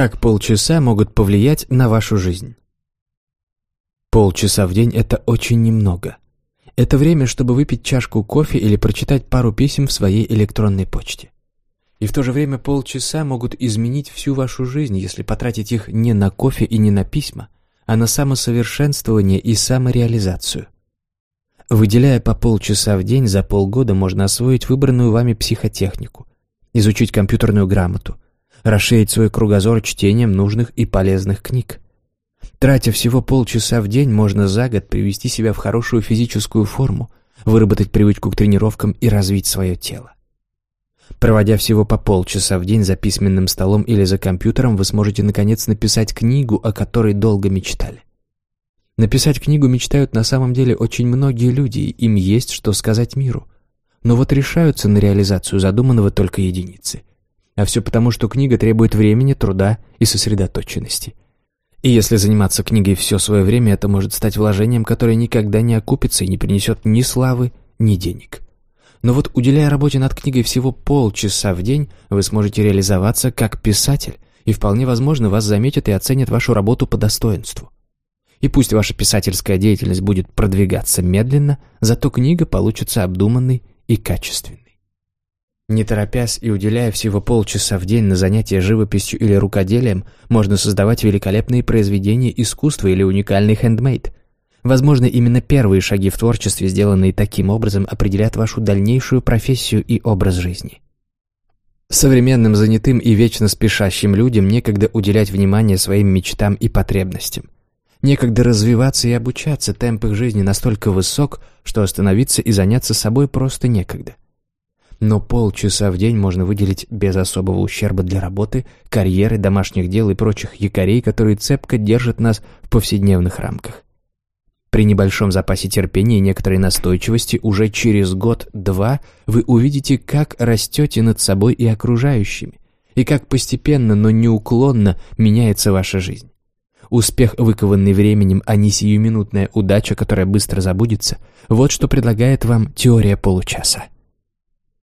Как полчаса могут повлиять на вашу жизнь? Полчаса в день – это очень немного. Это время, чтобы выпить чашку кофе или прочитать пару писем в своей электронной почте. И в то же время полчаса могут изменить всю вашу жизнь, если потратить их не на кофе и не на письма, а на самосовершенствование и самореализацию. Выделяя по полчаса в день, за полгода можно освоить выбранную вами психотехнику, изучить компьютерную грамоту, расширить свой кругозор чтением нужных и полезных книг. Тратя всего полчаса в день, можно за год привести себя в хорошую физическую форму, выработать привычку к тренировкам и развить свое тело. Проводя всего по полчаса в день за письменным столом или за компьютером, вы сможете наконец написать книгу, о которой долго мечтали. Написать книгу мечтают на самом деле очень многие люди, им есть что сказать миру. Но вот решаются на реализацию задуманного только единицы. А все потому, что книга требует времени, труда и сосредоточенности. И если заниматься книгой все свое время, это может стать вложением, которое никогда не окупится и не принесет ни славы, ни денег. Но вот уделяя работе над книгой всего полчаса в день, вы сможете реализоваться как писатель, и вполне возможно вас заметят и оценят вашу работу по достоинству. И пусть ваша писательская деятельность будет продвигаться медленно, зато книга получится обдуманной и качественной. Не торопясь и уделяя всего полчаса в день на занятия живописью или рукоделием, можно создавать великолепные произведения искусства или уникальный хендмейд. Возможно, именно первые шаги в творчестве, сделанные таким образом, определят вашу дальнейшую профессию и образ жизни. Современным занятым и вечно спешащим людям некогда уделять внимание своим мечтам и потребностям. Некогда развиваться и обучаться, темп их жизни настолько высок, что остановиться и заняться собой просто некогда но полчаса в день можно выделить без особого ущерба для работы, карьеры, домашних дел и прочих якорей, которые цепко держат нас в повседневных рамках. При небольшом запасе терпения и некоторой настойчивости уже через год-два вы увидите, как растете над собой и окружающими, и как постепенно, но неуклонно меняется ваша жизнь. Успех, выкованный временем, а не сиюминутная удача, которая быстро забудется, вот что предлагает вам теория получаса.